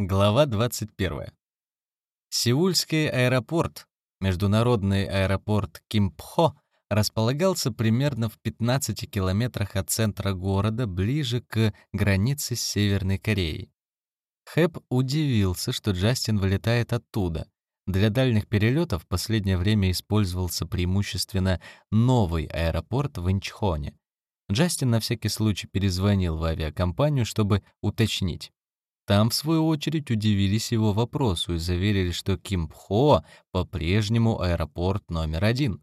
Глава 21. Сеульский аэропорт, международный аэропорт Кимпхо, располагался примерно в 15 километрах от центра города, ближе к границе с Северной Кореей. Хэп удивился, что Джастин вылетает оттуда. Для дальних перелетов в последнее время использовался преимущественно новый аэропорт в Инчхоне. Джастин на всякий случай перезвонил в авиакомпанию, чтобы уточнить. Там, в свою очередь, удивились его вопросу и заверили, что Кимпхо по-прежнему аэропорт номер один.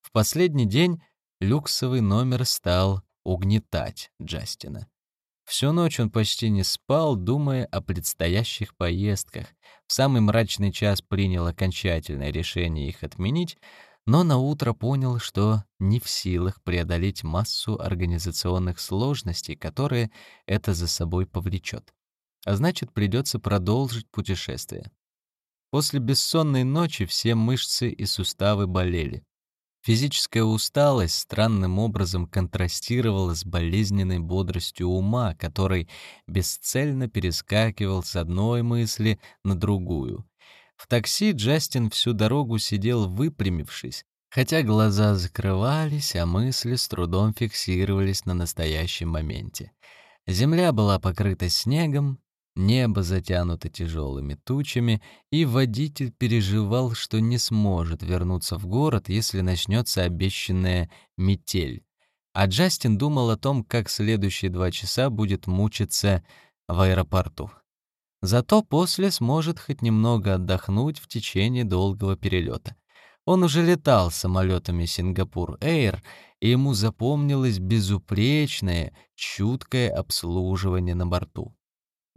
В последний день люксовый номер стал угнетать Джастина. Всю ночь он почти не спал, думая о предстоящих поездках. В самый мрачный час принял окончательное решение их отменить, но на утро понял, что не в силах преодолеть массу организационных сложностей, которые это за собой повлечет а значит, придется продолжить путешествие. После бессонной ночи все мышцы и суставы болели. Физическая усталость странным образом контрастировала с болезненной бодростью ума, который бесцельно перескакивал с одной мысли на другую. В такси Джастин всю дорогу сидел выпрямившись, хотя глаза закрывались, а мысли с трудом фиксировались на настоящем моменте. Земля была покрыта снегом, Небо затянуто тяжелыми тучами, и водитель переживал, что не сможет вернуться в город, если начнется обещанная метель. А Джастин думал о том, как следующие два часа будет мучиться в аэропорту. Зато после сможет хоть немного отдохнуть в течение долгого перелета. Он уже летал самолетами Сингапур Эйр, и ему запомнилось безупречное, чуткое обслуживание на борту.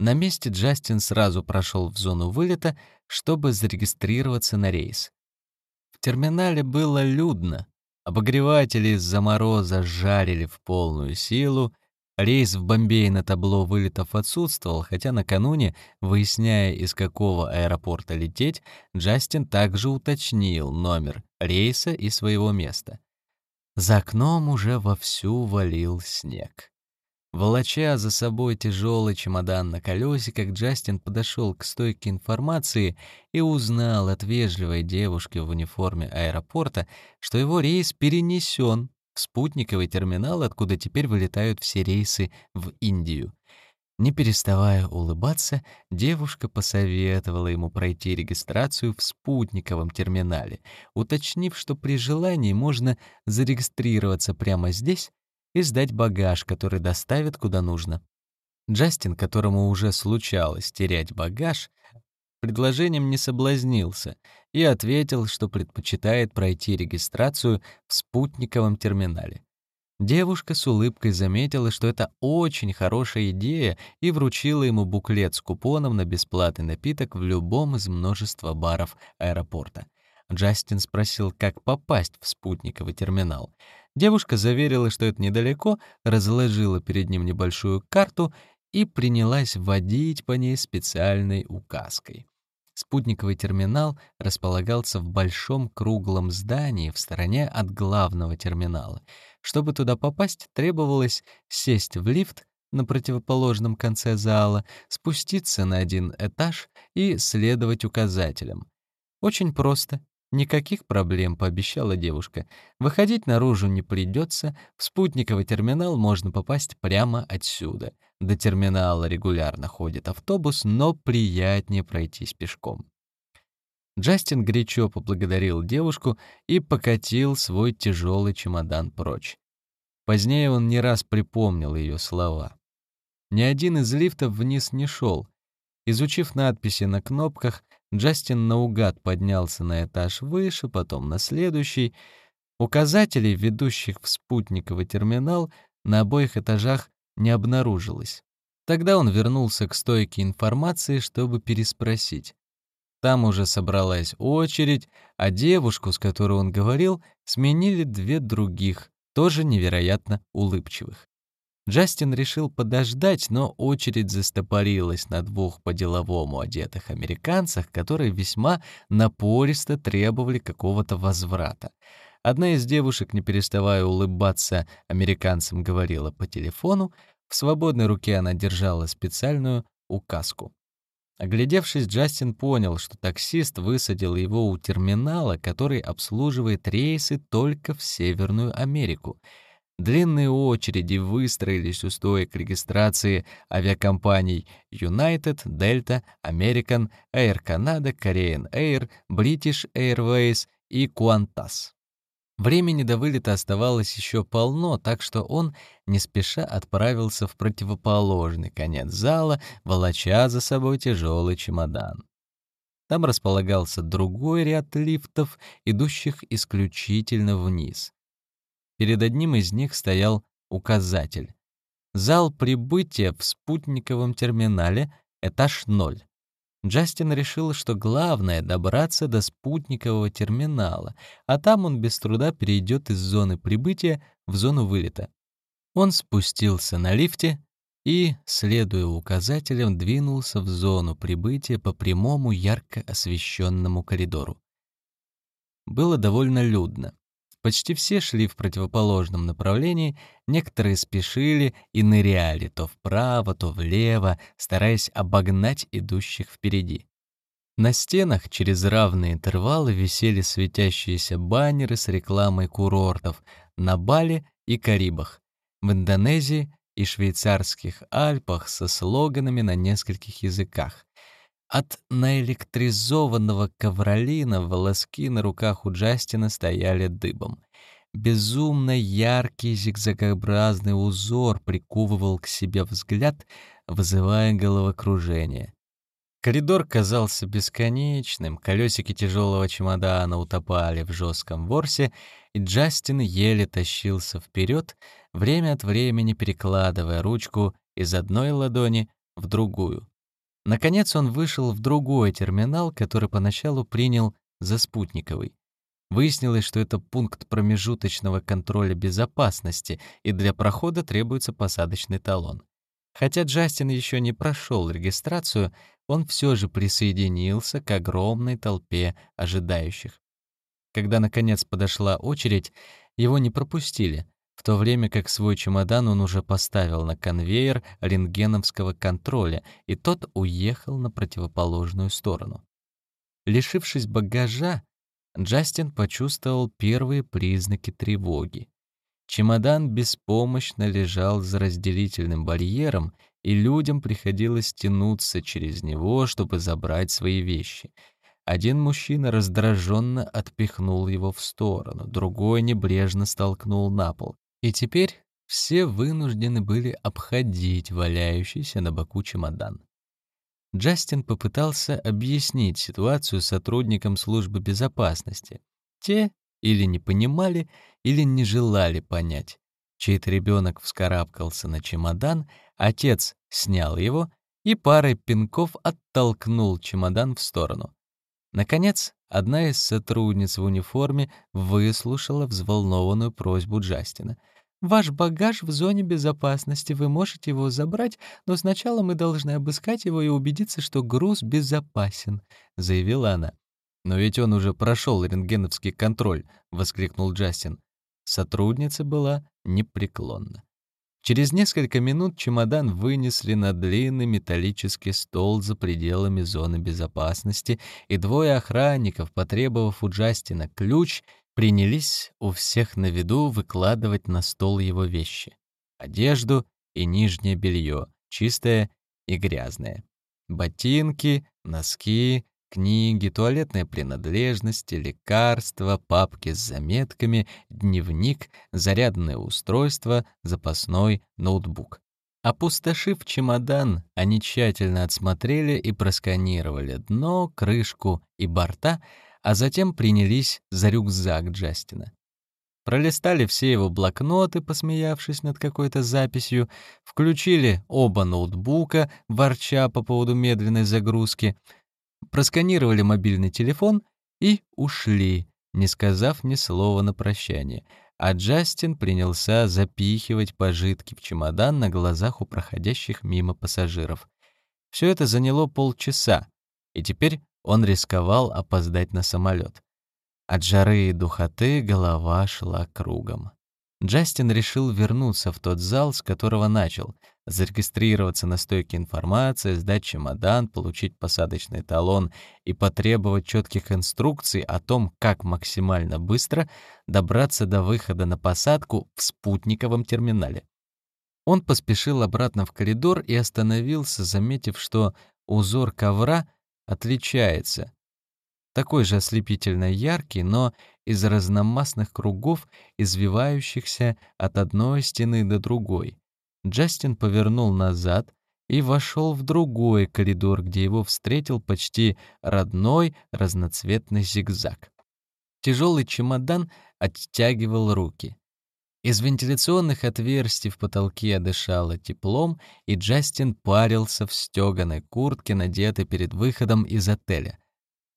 На месте Джастин сразу прошел в зону вылета, чтобы зарегистрироваться на рейс. В терминале было людно. Обогреватели из-за мороза жарили в полную силу. Рейс в Бомбей на табло вылетов отсутствовал, хотя накануне, выясняя, из какого аэропорта лететь, Джастин также уточнил номер рейса и своего места. За окном уже вовсю валил снег. Волоча за собой тяжелый чемодан на колесиках, Джастин подошел к стойке информации и узнал от вежливой девушки в униформе аэропорта, что его рейс перенесен в спутниковый терминал, откуда теперь вылетают все рейсы в Индию. Не переставая улыбаться, девушка посоветовала ему пройти регистрацию в спутниковом терминале, уточнив, что при желании можно зарегистрироваться прямо здесь и сдать багаж, который доставят куда нужно. Джастин, которому уже случалось терять багаж, предложением не соблазнился и ответил, что предпочитает пройти регистрацию в спутниковом терминале. Девушка с улыбкой заметила, что это очень хорошая идея и вручила ему буклет с купоном на бесплатный напиток в любом из множества баров аэропорта. Джастин спросил, как попасть в спутниковый терминал. Девушка заверила, что это недалеко, разложила перед ним небольшую карту и принялась водить по ней специальной указкой. Спутниковый терминал располагался в большом круглом здании в стороне от главного терминала. Чтобы туда попасть, требовалось сесть в лифт на противоположном конце зала, спуститься на один этаж и следовать указателям. Очень просто «Никаких проблем», — пообещала девушка. «Выходить наружу не придется, в спутниковый терминал можно попасть прямо отсюда. До терминала регулярно ходит автобус, но приятнее пройтись пешком». Джастин горячо поблагодарил девушку и покатил свой тяжелый чемодан прочь. Позднее он не раз припомнил ее слова. Ни один из лифтов вниз не шел. Изучив надписи на кнопках, Джастин наугад поднялся на этаж выше, потом на следующий. Указателей, ведущих в спутниковый терминал, на обоих этажах не обнаружилось. Тогда он вернулся к стойке информации, чтобы переспросить. Там уже собралась очередь, а девушку, с которой он говорил, сменили две других, тоже невероятно улыбчивых. Джастин решил подождать, но очередь застопорилась на двух по-деловому одетых американцах, которые весьма напористо требовали какого-то возврата. Одна из девушек, не переставая улыбаться, американцам говорила по телефону, в свободной руке она держала специальную указку. Оглядевшись, Джастин понял, что таксист высадил его у терминала, который обслуживает рейсы только в Северную Америку. Длинные очереди выстроились у стоек регистрации авиакомпаний United, Delta, American, Air Canada, Korean Air, British Airways и Qantas. Времени до вылета оставалось еще полно, так что он не спеша отправился в противоположный конец зала, волоча за собой тяжелый чемодан. Там располагался другой ряд лифтов, идущих исключительно вниз. Перед одним из них стоял указатель. Зал прибытия в спутниковом терминале, этаж 0. Джастин решил, что главное — добраться до спутникового терминала, а там он без труда перейдет из зоны прибытия в зону вылета. Он спустился на лифте и, следуя указателям, двинулся в зону прибытия по прямому ярко освещенному коридору. Было довольно людно. Почти все шли в противоположном направлении, некоторые спешили и ныряли то вправо, то влево, стараясь обогнать идущих впереди. На стенах через равные интервалы висели светящиеся баннеры с рекламой курортов на Бали и Карибах, в Индонезии и швейцарских Альпах со слоганами на нескольких языках. От наэлектризованного ковролина волоски на руках у Джастина стояли дыбом. Безумно яркий зигзагообразный узор приковывал к себе взгляд, вызывая головокружение. Коридор казался бесконечным, колесики тяжелого чемодана утопали в жестком ворсе, и Джастин еле тащился вперед, время от времени перекладывая ручку из одной ладони в другую. Наконец он вышел в другой терминал, который поначалу принял за спутниковый. Выяснилось, что это пункт промежуточного контроля безопасности, и для прохода требуется посадочный талон. Хотя Джастин еще не прошел регистрацию, он все же присоединился к огромной толпе ожидающих. Когда, наконец, подошла очередь, его не пропустили, в то время как свой чемодан он уже поставил на конвейер рентгеновского контроля, и тот уехал на противоположную сторону. Лишившись багажа, Джастин почувствовал первые признаки тревоги. Чемодан беспомощно лежал за разделительным барьером, и людям приходилось тянуться через него, чтобы забрать свои вещи. Один мужчина раздраженно отпихнул его в сторону, другой небрежно столкнул на пол. И теперь все вынуждены были обходить валяющийся на боку чемодан. Джастин попытался объяснить ситуацию сотрудникам службы безопасности. Те или не понимали, или не желали понять. Чей-то ребенок вскарабкался на чемодан, отец снял его и парой пинков оттолкнул чемодан в сторону. Наконец, одна из сотрудниц в униформе выслушала взволнованную просьбу Джастина — Ваш багаж в зоне безопасности, вы можете его забрать, но сначала мы должны обыскать его и убедиться, что груз безопасен», — заявила она. «Но ведь он уже прошел рентгеновский контроль», — воскликнул Джастин. Сотрудница была непреклонна. Через несколько минут чемодан вынесли на длинный металлический стол за пределами зоны безопасности, и двое охранников, потребовав у Джастина ключ, принялись у всех на виду выкладывать на стол его вещи. Одежду и нижнее белье, чистое и грязное. Ботинки, носки, книги, туалетные принадлежности, лекарства, папки с заметками, дневник, зарядное устройство, запасной ноутбук. Опустошив чемодан, они тщательно отсмотрели и просканировали дно, крышку и борта, а затем принялись за рюкзак Джастина. Пролистали все его блокноты, посмеявшись над какой-то записью, включили оба ноутбука, ворча по поводу медленной загрузки, просканировали мобильный телефон и ушли, не сказав ни слова на прощание, а Джастин принялся запихивать пожитки в чемодан на глазах у проходящих мимо пассажиров. Все это заняло полчаса, и теперь он рисковал опоздать на самолет. От жары и духоты голова шла кругом. Джастин решил вернуться в тот зал, с которого начал. зарегистрироваться на стойке информации, сдать чемодан, получить посадочный талон и потребовать четких инструкций о том, как максимально быстро добраться до выхода на посадку в спутниковом терминале. Он поспешил обратно в коридор и остановился, заметив, что узор ковра отличается. Такой же ослепительно яркий, но из разномастных кругов, извивающихся от одной стены до другой. Джастин повернул назад и вошел в другой коридор, где его встретил почти родной разноцветный зигзаг. Тяжелый чемодан оттягивал руки. Из вентиляционных отверстий в потолке дышало теплом, и Джастин парился в стёганой куртке, надетой перед выходом из отеля,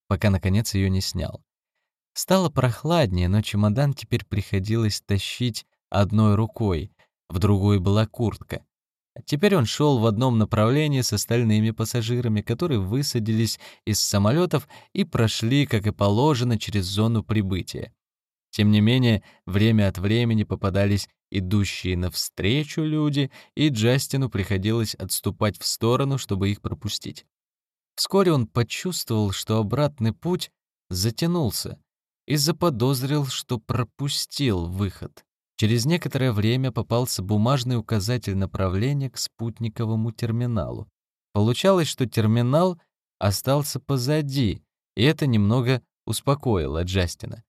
пока, наконец, ее не снял. Стало прохладнее, но чемодан теперь приходилось тащить одной рукой, в другой была куртка. Теперь он шел в одном направлении с остальными пассажирами, которые высадились из самолетов и прошли, как и положено, через зону прибытия. Тем не менее, время от времени попадались идущие навстречу люди, и Джастину приходилось отступать в сторону, чтобы их пропустить. Вскоре он почувствовал, что обратный путь затянулся, и заподозрил, что пропустил выход. Через некоторое время попался бумажный указатель направления к спутниковому терминалу. Получалось, что терминал остался позади, и это немного успокоило Джастина.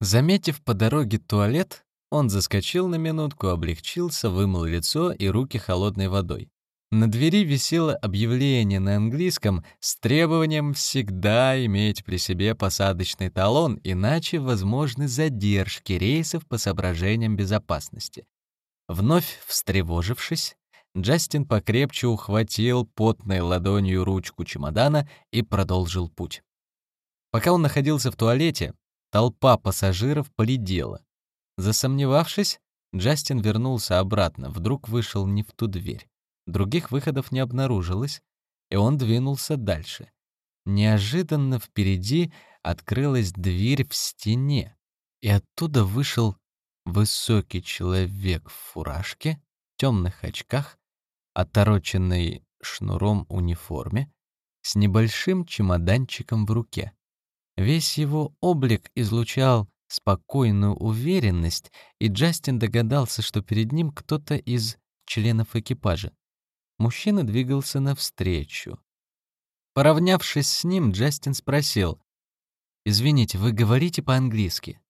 Заметив по дороге туалет, он заскочил на минутку, облегчился, вымыл лицо и руки холодной водой. На двери висело объявление на английском с требованием всегда иметь при себе посадочный талон, иначе возможны задержки рейсов по соображениям безопасности. Вновь встревожившись, Джастин покрепче ухватил потной ладонью ручку чемодана и продолжил путь. Пока он находился в туалете, Толпа пассажиров поредела. Засомневавшись, Джастин вернулся обратно, вдруг вышел не в ту дверь. Других выходов не обнаружилось, и он двинулся дальше. Неожиданно впереди открылась дверь в стене, и оттуда вышел высокий человек в фуражке, темных очках, отороченной шнуром униформе, с небольшим чемоданчиком в руке. Весь его облик излучал спокойную уверенность, и Джастин догадался, что перед ним кто-то из членов экипажа. Мужчина двигался навстречу. Поравнявшись с ним, Джастин спросил, «Извините, вы говорите по-английски?»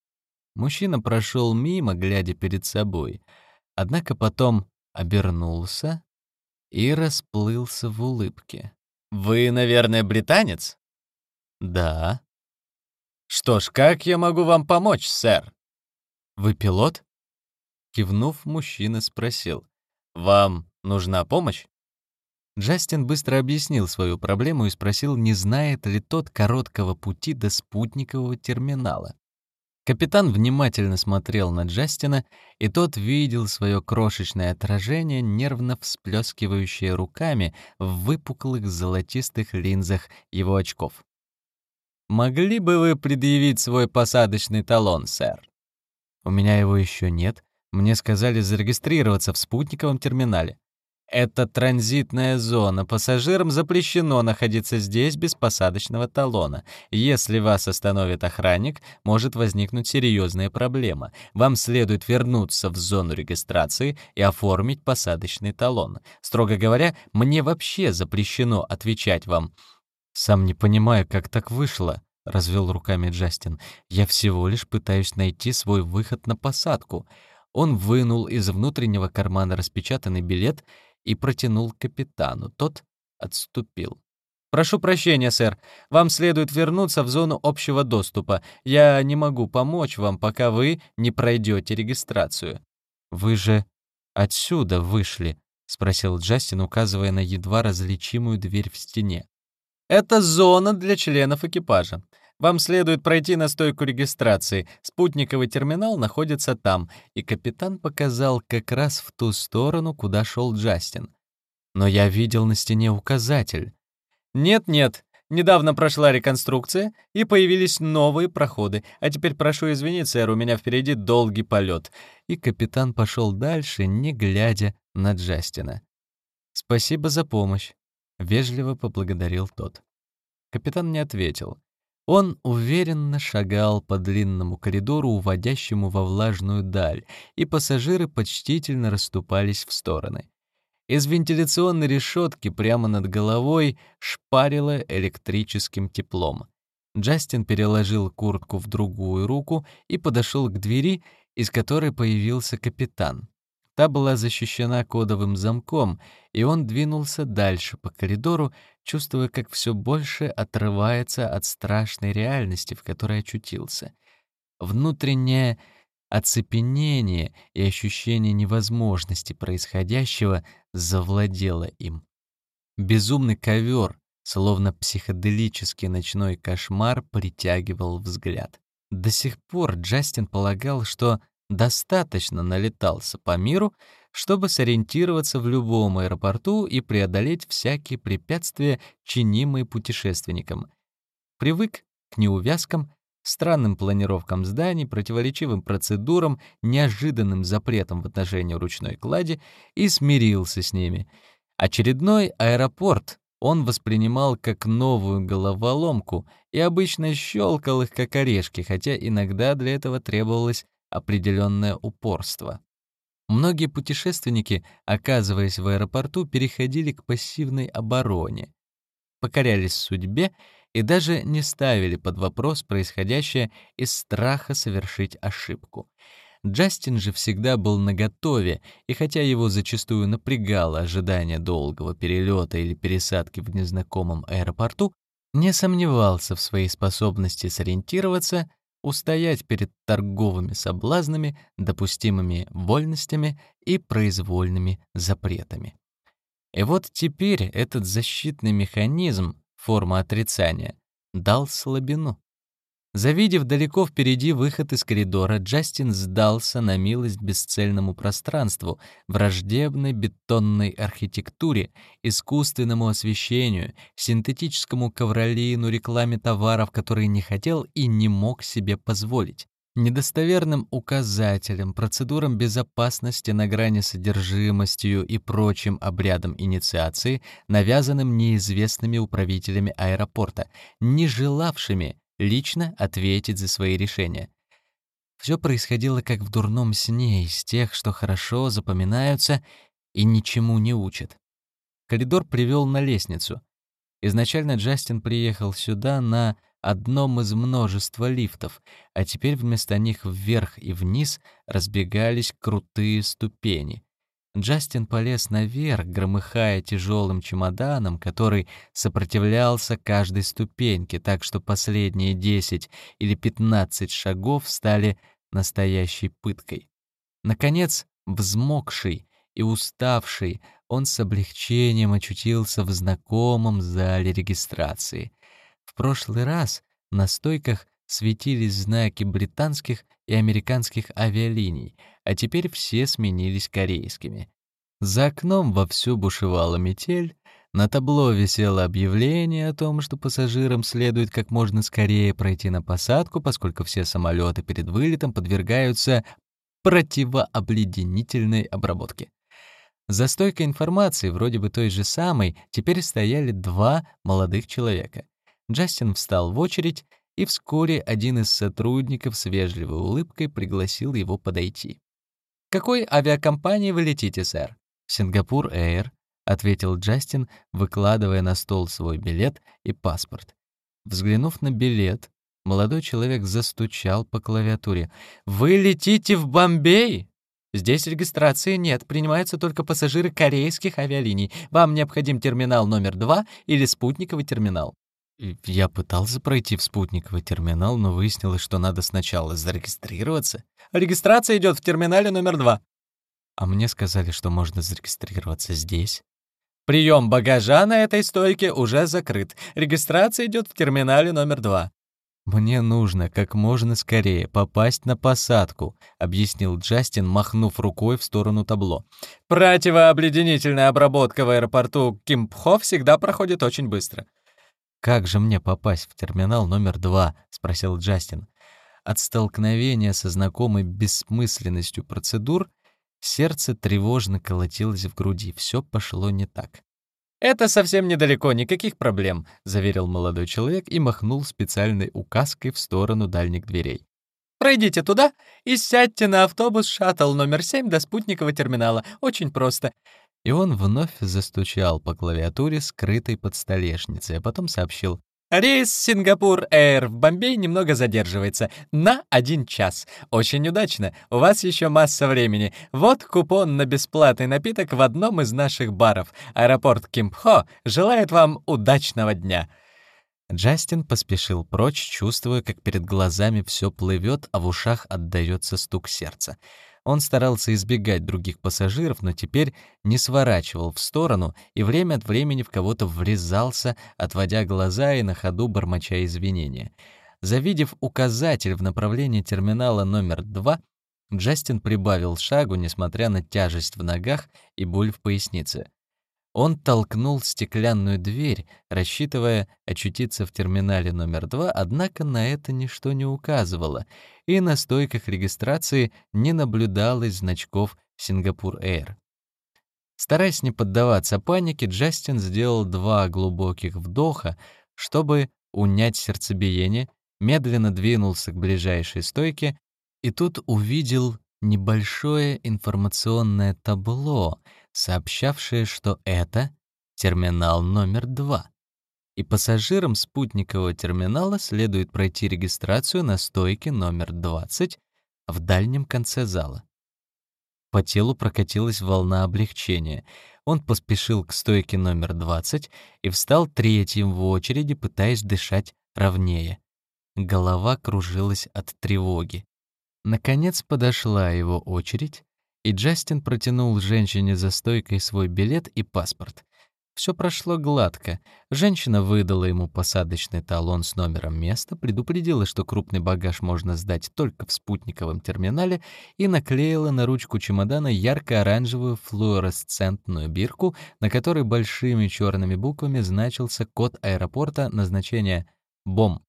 Мужчина прошел мимо, глядя перед собой, однако потом обернулся и расплылся в улыбке. «Вы, наверное, британец?» «Да», «Что ж, как я могу вам помочь, сэр?» «Вы пилот?» Кивнув, мужчина спросил. «Вам нужна помощь?» Джастин быстро объяснил свою проблему и спросил, не знает ли тот короткого пути до спутникового терминала. Капитан внимательно смотрел на Джастина, и тот видел свое крошечное отражение, нервно всплескивающее руками в выпуклых золотистых линзах его очков. Могли бы вы предъявить свой посадочный талон, сэр? У меня его еще нет. Мне сказали зарегистрироваться в спутниковом терминале. Это транзитная зона. Пассажирам запрещено находиться здесь без посадочного талона. Если вас остановит охранник, может возникнуть серьезная проблема. Вам следует вернуться в зону регистрации и оформить посадочный талон. Строго говоря, мне вообще запрещено отвечать вам. «Сам не понимаю, как так вышло», — развел руками Джастин. «Я всего лишь пытаюсь найти свой выход на посадку». Он вынул из внутреннего кармана распечатанный билет и протянул капитану. Тот отступил. «Прошу прощения, сэр. Вам следует вернуться в зону общего доступа. Я не могу помочь вам, пока вы не пройдете регистрацию». «Вы же отсюда вышли?» — спросил Джастин, указывая на едва различимую дверь в стене. Это зона для членов экипажа. Вам следует пройти на стойку регистрации. Спутниковый терминал находится там, и капитан показал как раз в ту сторону, куда шел Джастин. Но я видел на стене указатель. Нет-нет, недавно прошла реконструкция, и появились новые проходы. А теперь прошу извинить, сэр, у меня впереди долгий полет. И капитан пошел дальше, не глядя на Джастина. «Спасибо за помощь», — вежливо поблагодарил тот. Капитан не ответил. Он уверенно шагал по длинному коридору, уводящему во влажную даль, и пассажиры почтительно расступались в стороны. Из вентиляционной решетки прямо над головой шпарило электрическим теплом. Джастин переложил куртку в другую руку и подошел к двери, из которой появился капитан. Та была защищена кодовым замком, и он двинулся дальше по коридору, чувствуя, как все больше отрывается от страшной реальности, в которой очутился. Внутреннее оцепенение и ощущение невозможности происходящего завладело им. Безумный ковер, словно психоделический ночной кошмар, притягивал взгляд. До сих пор Джастин полагал, что достаточно налетался по миру, чтобы сориентироваться в любом аэропорту и преодолеть всякие препятствия, чинимые путешественникам. Привык к неувязкам, странным планировкам зданий, противоречивым процедурам, неожиданным запретам в отношении ручной клади и смирился с ними. Очередной аэропорт он воспринимал как новую головоломку и обычно щелкал их как орешки, хотя иногда для этого требовалось определенное упорство. Многие путешественники, оказываясь в аэропорту, переходили к пассивной обороне, покорялись судьбе и даже не ставили под вопрос происходящее из страха совершить ошибку. Джастин же всегда был наготове, и хотя его зачастую напрягало ожидание долгого перелета или пересадки в незнакомом аэропорту, не сомневался в своей способности сориентироваться, устоять перед торговыми соблазнами, допустимыми вольностями и произвольными запретами. И вот теперь этот защитный механизм, форма отрицания, дал слабину. Завидев далеко впереди выход из коридора, Джастин сдался на милость бесцельному пространству, враждебной бетонной архитектуре, искусственному освещению, синтетическому ковролину, рекламе товаров, которые не хотел и не мог себе позволить недостоверным указателям, процедурам безопасности на грани содержимостью и прочим обрядам инициации, навязанным неизвестными управителями аэропорта, не желавшими лично ответить за свои решения. Все происходило как в дурном сне из тех, что хорошо запоминаются и ничему не учат. Коридор привел на лестницу. Изначально Джастин приехал сюда на одном из множества лифтов, а теперь вместо них вверх и вниз разбегались крутые ступени. Джастин полез наверх, громыхая тяжелым чемоданом, который сопротивлялся каждой ступеньке, так что последние 10 или 15 шагов стали настоящей пыткой. Наконец, взмокший и уставший, он с облегчением очутился в знакомом зале регистрации. В прошлый раз на стойках светились знаки британских и американских авиалиний, а теперь все сменились корейскими. За окном вовсю бушевала метель, на табло висело объявление о том, что пассажирам следует как можно скорее пройти на посадку, поскольку все самолеты перед вылетом подвергаются противообледенительной обработке. За стойкой информации, вроде бы той же самой, теперь стояли два молодых человека. Джастин встал в очередь и вскоре один из сотрудников с вежливой улыбкой пригласил его подойти. «Какой авиакомпании вы летите, сэр?» «Сингапур Эйр», — ответил Джастин, выкладывая на стол свой билет и паспорт. Взглянув на билет, молодой человек застучал по клавиатуре. «Вы летите в Бомбей?» «Здесь регистрации нет, принимаются только пассажиры корейских авиалиний. Вам необходим терминал номер два или спутниковый терминал». Я пытался пройти в спутниковый терминал, но выяснилось, что надо сначала зарегистрироваться. Регистрация идет в терминале номер два. А мне сказали, что можно зарегистрироваться здесь. Прием багажа на этой стойке уже закрыт. Регистрация идет в терминале номер два. «Мне нужно как можно скорее попасть на посадку», — объяснил Джастин, махнув рукой в сторону табло. «Противообледенительная обработка в аэропорту Кимпхо всегда проходит очень быстро. «Как же мне попасть в терминал номер два?» — спросил Джастин. От столкновения со знакомой бессмысленностью процедур Сердце тревожно колотилось в груди, все пошло не так. «Это совсем недалеко, никаких проблем», — заверил молодой человек и махнул специальной указкой в сторону дальних дверей. «Пройдите туда и сядьте на автобус шаттл номер 7 до спутникового терминала. Очень просто». И он вновь застучал по клавиатуре, скрытой под столешницей, а потом сообщил. Рейс Сингапур-Эйр в Бомбей немного задерживается. На один час. Очень удачно. У вас еще масса времени. Вот купон на бесплатный напиток в одном из наших баров. Аэропорт Кимпхо желает вам удачного дня. Джастин поспешил прочь, чувствуя, как перед глазами все плывет, а в ушах отдаётся стук сердца. Он старался избегать других пассажиров, но теперь не сворачивал в сторону и время от времени в кого-то врезался, отводя глаза и на ходу бормоча извинения. Завидев указатель в направлении терминала номер два, Джастин прибавил шагу, несмотря на тяжесть в ногах и боль в пояснице. Он толкнул стеклянную дверь, рассчитывая очутиться в терминале номер два, однако на это ничто не указывало, и на стойках регистрации не наблюдалось значков «Сингапур Эйр». Стараясь не поддаваться панике, Джастин сделал два глубоких вдоха, чтобы унять сердцебиение, медленно двинулся к ближайшей стойке и тут увидел небольшое информационное табло, сообщавшее, что это терминал номер два и пассажирам спутникового терминала следует пройти регистрацию на стойке номер 20 в дальнем конце зала. По телу прокатилась волна облегчения. Он поспешил к стойке номер 20 и встал третьим в очереди, пытаясь дышать ровнее. Голова кружилась от тревоги. Наконец подошла его очередь, и Джастин протянул женщине за стойкой свой билет и паспорт. Все прошло гладко. Женщина выдала ему посадочный талон с номером места, предупредила, что крупный багаж можно сдать только в спутниковом терминале и наклеила на ручку чемодана ярко-оранжевую флуоресцентную бирку, на которой большими черными буквами значился код аэропорта назначения «БОМ».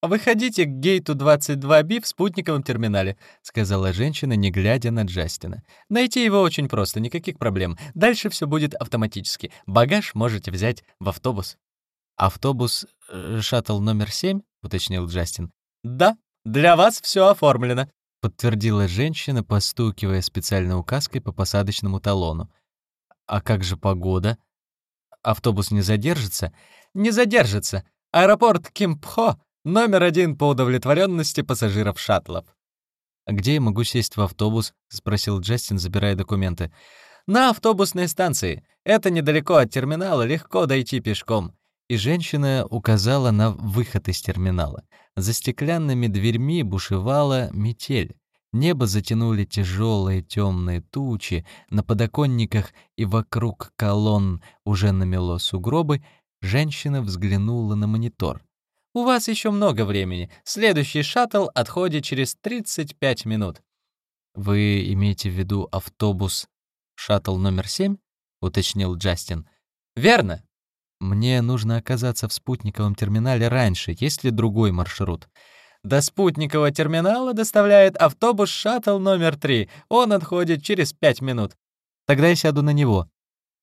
«Выходите к гейту 22B в спутниковом терминале», — сказала женщина, не глядя на Джастина. «Найти его очень просто, никаких проблем. Дальше все будет автоматически. Багаж можете взять в автобус». «Автобус э, шаттл номер 7?» — уточнил Джастин. «Да, для вас все оформлено», — подтвердила женщина, постукивая специальной указкой по посадочному талону. «А как же погода? Автобус не задержится?» «Не задержится. Аэропорт Кимпхо Номер один по удовлетворенности пассажиров шаттлов. «А где я могу сесть в автобус?» — спросил Джастин, забирая документы. «На автобусной станции. Это недалеко от терминала, легко дойти пешком». И женщина указала на выход из терминала. За стеклянными дверьми бушевала метель. Небо затянули тяжелые темные тучи, на подоконниках и вокруг колонн уже намело сугробы. Женщина взглянула на монитор. У вас еще много времени. Следующий шаттл отходит через 35 минут. Вы имеете в виду автобус шаттл номер 7? уточнил Джастин. Верно. Мне нужно оказаться в спутниковом терминале раньше. Есть ли другой маршрут? До спутникового терминала доставляет автобус шаттл номер 3. Он отходит через 5 минут. Тогда я сяду на него.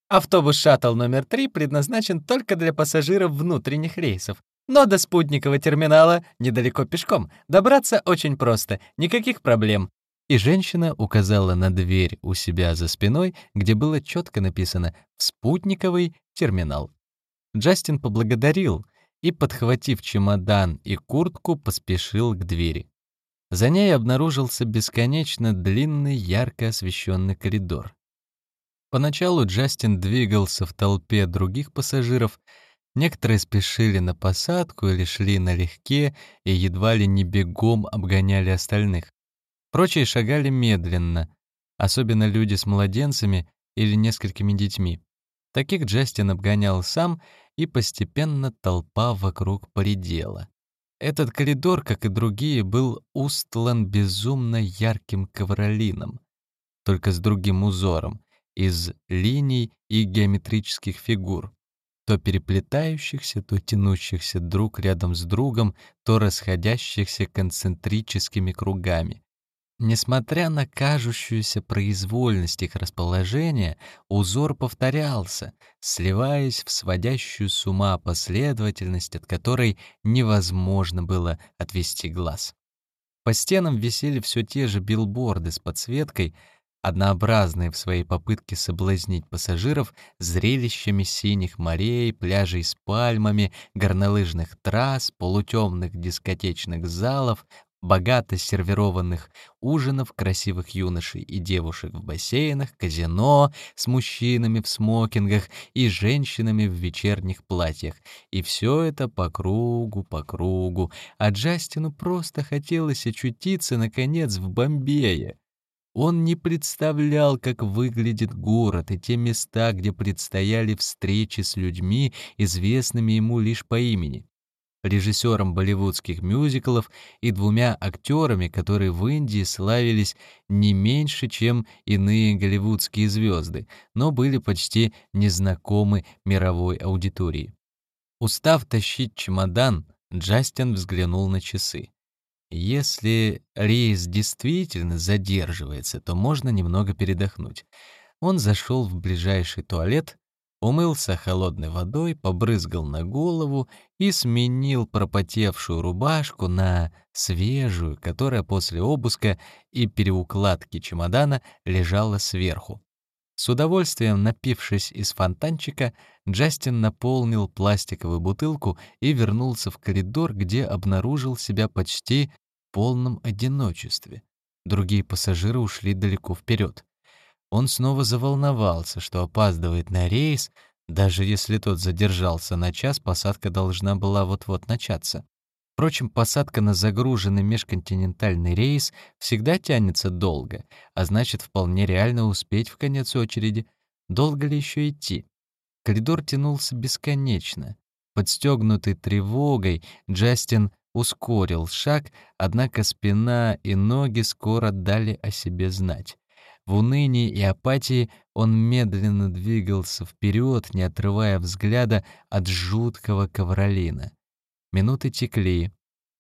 Автобус шаттл номер 3 предназначен только для пассажиров внутренних рейсов. Но до спутникового терминала недалеко пешком. Добраться очень просто, никаких проблем. И женщина указала на дверь у себя за спиной, где было четко написано «В спутниковый терминал». Джастин поблагодарил и, подхватив чемодан и куртку, поспешил к двери. За ней обнаружился бесконечно длинный, ярко освещенный коридор. Поначалу Джастин двигался в толпе других пассажиров, Некоторые спешили на посадку или шли налегке и едва ли не бегом обгоняли остальных. Прочие шагали медленно, особенно люди с младенцами или несколькими детьми. Таких Джастин обгонял сам, и постепенно толпа вокруг поредела. Этот коридор, как и другие, был устлан безумно ярким ковролином, только с другим узором, из линий и геометрических фигур то переплетающихся, то тянущихся друг рядом с другом, то расходящихся концентрическими кругами. Несмотря на кажущуюся произвольность их расположения, узор повторялся, сливаясь в сводящую с ума последовательность, от которой невозможно было отвести глаз. По стенам висели все те же билборды с подсветкой, однообразные в своей попытке соблазнить пассажиров зрелищами синих морей, пляжей с пальмами, горнолыжных трасс, полутемных дискотечных залов, богато сервированных ужинов красивых юношей и девушек в бассейнах, казино с мужчинами в смокингах и женщинами в вечерних платьях. И все это по кругу, по кругу. А Джастину просто хотелось очутиться, наконец, в Бомбее. Он не представлял, как выглядит город и те места, где предстояли встречи с людьми, известными ему лишь по имени режиссером болливудских мюзиклов и двумя актерами, которые в Индии славились не меньше, чем иные голливудские звезды, но были почти незнакомы мировой аудитории. Устав тащить чемодан, Джастин взглянул на часы. Если рейс действительно задерживается, то можно немного передохнуть. Он зашел в ближайший туалет, умылся холодной водой, побрызгал на голову и сменил пропотевшую рубашку на свежую, которая после обыска и переукладки чемодана лежала сверху. С удовольствием напившись из фонтанчика, Джастин наполнил пластиковую бутылку и вернулся в коридор, где обнаружил себя почти в полном одиночестве. Другие пассажиры ушли далеко вперед. Он снова заволновался, что опаздывает на рейс, даже если тот задержался на час, посадка должна была вот-вот начаться. Впрочем, посадка на загруженный межконтинентальный рейс всегда тянется долго, а значит, вполне реально успеть в конец очереди. Долго ли еще идти? Коридор тянулся бесконечно. Подстегнутый тревогой, Джастин ускорил шаг, однако спина и ноги скоро дали о себе знать. В унынии и апатии он медленно двигался вперед, не отрывая взгляда от жуткого ковролина. Минуты текли.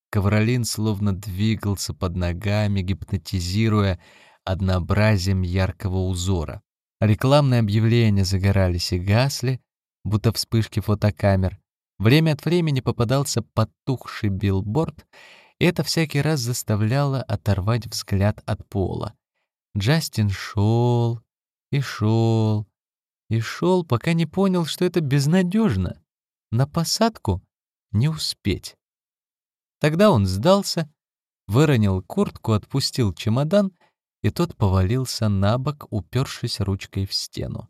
Ковролин словно двигался под ногами, гипнотизируя однообразием яркого узора. Рекламные объявления загорались и гасли, будто вспышки фотокамер. Время от времени попадался потухший билборд, и это всякий раз заставляло оторвать взгляд от пола. Джастин шел и шел и шел, пока не понял, что это безнадежно. На посадку не успеть. Тогда он сдался, выронил куртку, отпустил чемодан, и тот повалился на бок, упершись ручкой в стену.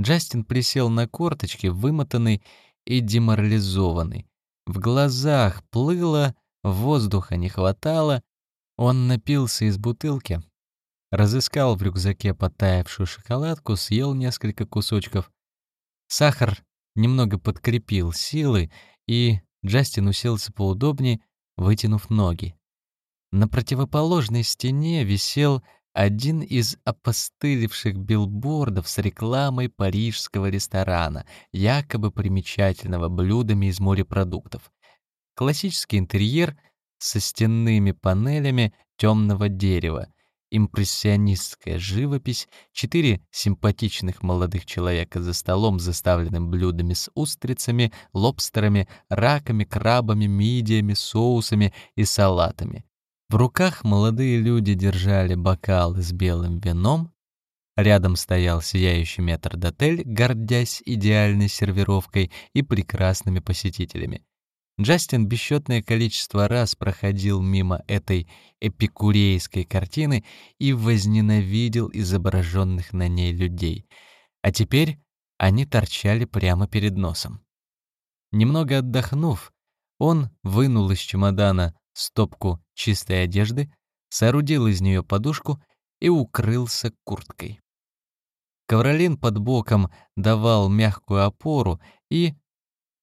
Джастин присел на корточки, вымотанный и деморализованный. В глазах плыло, воздуха не хватало. Он напился из бутылки, Разыскал в рюкзаке подтаявшую шоколадку, съел несколько кусочков. Сахар немного подкрепил силы, и Джастин уселся поудобнее, вытянув ноги. На противоположной стене висел один из опостылевших билбордов с рекламой парижского ресторана, якобы примечательного блюдами из морепродуктов. Классический интерьер со стенными панелями темного дерева — импрессионистская живопись, четыре симпатичных молодых человека за столом, заставленным блюдами с устрицами, лобстерами, раками, крабами, мидиями, соусами и салатами. В руках молодые люди держали бокалы с белым вином, Рядом стоял сияющий метрдотель, гордясь идеальной сервировкой и прекрасными посетителями. Джастин бесчетное количество раз проходил мимо этой эпикурейской картины и возненавидел изображенных на ней людей. А теперь они торчали прямо перед носом. Немного отдохнув, он вынул из чемодана стопку чистой одежды, соорудил из нее подушку и укрылся курткой. Ковролин под боком давал мягкую опору и,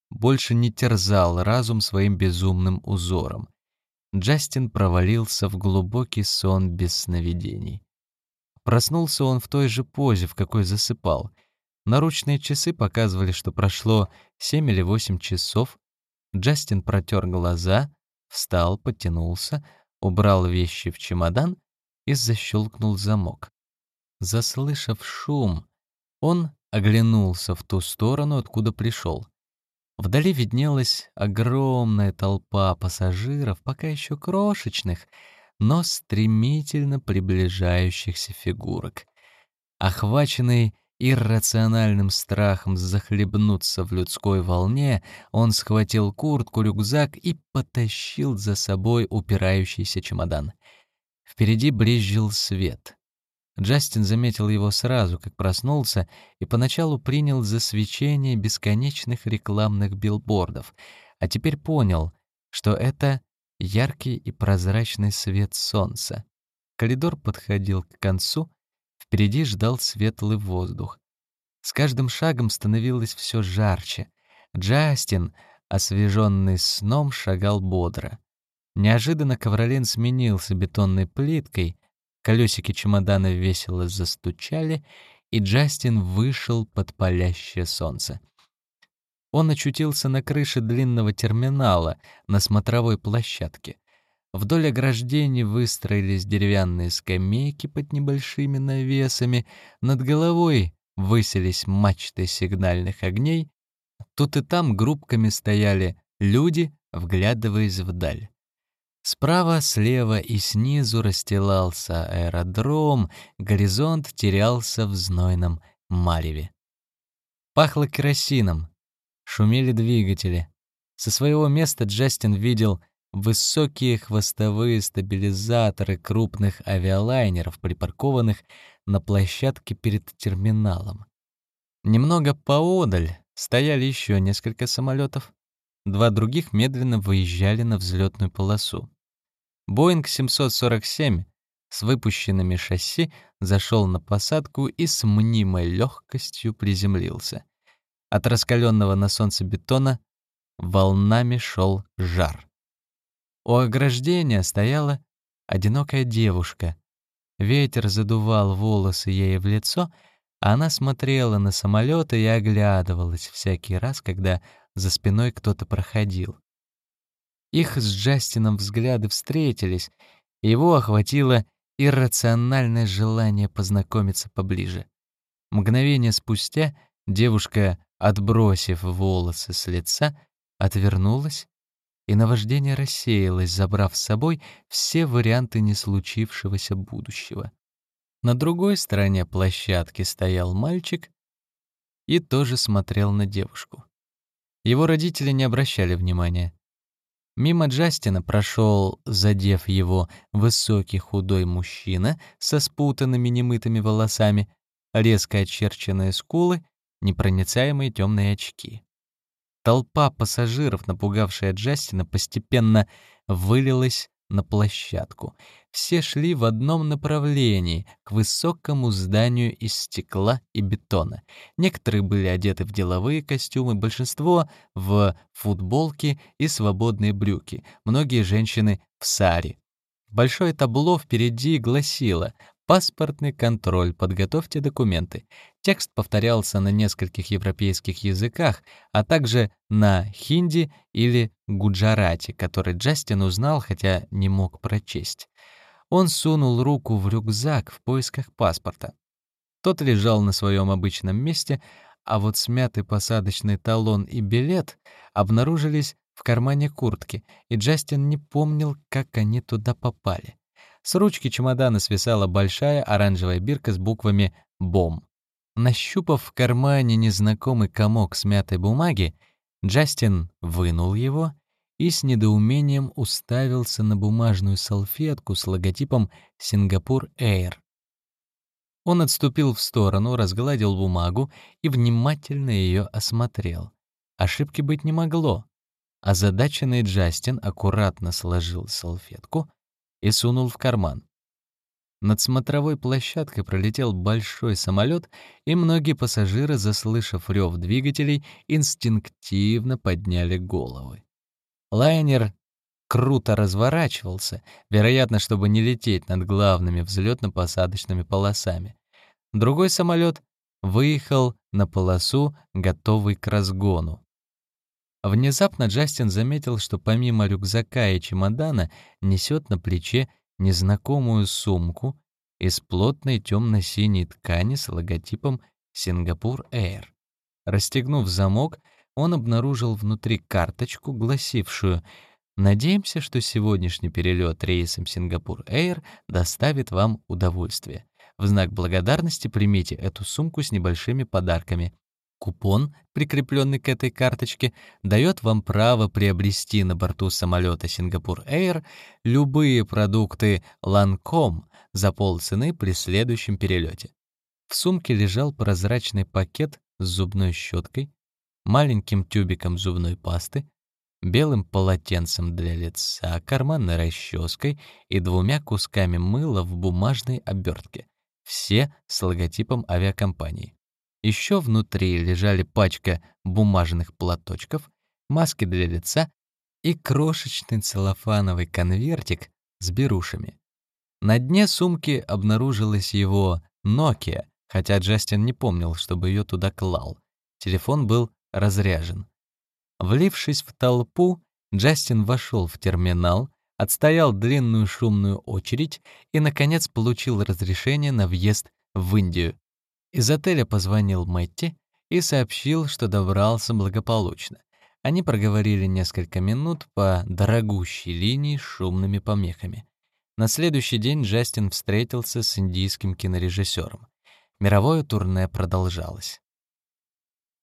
больше не терзал разум своим безумным узором. Джастин провалился в глубокий сон без сновидений. Проснулся он в той же позе, в какой засыпал. Наручные часы показывали, что прошло семь или восемь часов. Джастин протер глаза, встал, потянулся, убрал вещи в чемодан и защелкнул замок. Заслышав шум, он оглянулся в ту сторону, откуда пришел. Вдали виднелась огромная толпа пассажиров, пока еще крошечных, но стремительно приближающихся фигурок. Охваченный иррациональным страхом захлебнуться в людской волне, он схватил куртку, рюкзак и потащил за собой упирающийся чемодан. Впереди брезжил свет. Джастин заметил его сразу, как проснулся, и поначалу принял за свечение бесконечных рекламных билбордов, а теперь понял, что это яркий и прозрачный свет солнца. Коридор подходил к концу, впереди ждал светлый воздух. С каждым шагом становилось все жарче. Джастин, освеженный сном, шагал бодро. Неожиданно ковролин сменился бетонной плиткой, колесики чемодана весело застучали, и Джастин вышел под палящее солнце. Он очутился на крыше длинного терминала на смотровой площадке. Вдоль ограждений выстроились деревянные скамейки под небольшими навесами, над головой высились мачты сигнальных огней, тут и там группками стояли люди, вглядываясь вдаль. Справа, слева и снизу расстилался аэродром, горизонт терялся в знойном мареве. Пахло керосином, шумели двигатели. Со своего места Джастин видел высокие хвостовые стабилизаторы крупных авиалайнеров, припаркованных на площадке перед терминалом. Немного поодаль стояли еще несколько самолетов. Два других медленно выезжали на взлетную полосу. Боинг 747 с выпущенными шасси зашел на посадку и с мнимой легкостью приземлился. От раскаленного на солнце бетона волнами шел жар. У ограждения стояла одинокая девушка. Ветер задувал волосы ей в лицо, а она смотрела на самолеты и оглядывалась всякий раз, когда за спиной кто-то проходил. Их с Джастином взгляды встретились, его охватило иррациональное желание познакомиться поближе. Мгновение спустя девушка, отбросив волосы с лица, отвернулась, и наваждение рассеялось, забрав с собой все варианты неслучившегося будущего. На другой стороне площадки стоял мальчик и тоже смотрел на девушку. Его родители не обращали внимания. Мимо Джастина прошел, задев его, высокий худой мужчина со спутанными немытыми волосами, резко очерченные скулы, непроницаемые темные очки. Толпа пассажиров, напугавшая Джастина, постепенно вылилась на площадку. Все шли в одном направлении, к высокому зданию из стекла и бетона. Некоторые были одеты в деловые костюмы, большинство — в футболки и свободные брюки, многие женщины — в саре. Большое табло впереди гласило Паспортный контроль, подготовьте документы. Текст повторялся на нескольких европейских языках, а также на хинди или гуджарате, который Джастин узнал, хотя не мог прочесть. Он сунул руку в рюкзак в поисках паспорта. Тот лежал на своем обычном месте, а вот смятый посадочный талон и билет обнаружились в кармане куртки, и Джастин не помнил, как они туда попали. С ручки чемодана свисала большая оранжевая бирка с буквами «БОМ». Нащупав в кармане незнакомый комок смятой бумаги, Джастин вынул его и с недоумением уставился на бумажную салфетку с логотипом «Сингапур Эйр». Он отступил в сторону, разгладил бумагу и внимательно ее осмотрел. Ошибки быть не могло. Озадаченный Джастин аккуратно сложил салфетку, и сунул в карман. Над смотровой площадкой пролетел большой самолет, и многие пассажиры, заслышав рев двигателей, инстинктивно подняли головы. Лайнер круто разворачивался, вероятно, чтобы не лететь над главными взлетно-посадочными полосами. Другой самолет выехал на полосу, готовый к разгону. Внезапно Джастин заметил, что помимо рюкзака и чемодана несет на плече незнакомую сумку из плотной темно-синей ткани с логотипом «Сингапур Эйр». Расстегнув замок, он обнаружил внутри карточку, гласившую «Надеемся, что сегодняшний перелет рейсом Сингапур Эйр доставит вам удовольствие. В знак благодарности примите эту сумку с небольшими подарками. Купон, прикрепленный к этой карточке, дает вам право приобрести на борту самолета Сингапур Air любые продукты Lancome за полцены при следующем перелете. В сумке лежал прозрачный пакет с зубной щеткой, маленьким тюбиком зубной пасты, белым полотенцем для лица, карманной расческой и двумя кусками мыла в бумажной обертке, все с логотипом авиакомпании. Еще внутри лежали пачка бумажных платочков, маски для лица и крошечный целлофановый конвертик с берушами. На дне сумки обнаружилась его Nokia, хотя Джастин не помнил, чтобы ее туда клал. Телефон был разряжен. Влившись в толпу, Джастин вошел в терминал, отстоял длинную шумную очередь и, наконец, получил разрешение на въезд в Индию. Из отеля позвонил Мэтти и сообщил, что добрался благополучно. Они проговорили несколько минут по дорогущей линии с шумными помехами. На следующий день Джастин встретился с индийским кинорежиссером. Мировое турне продолжалось.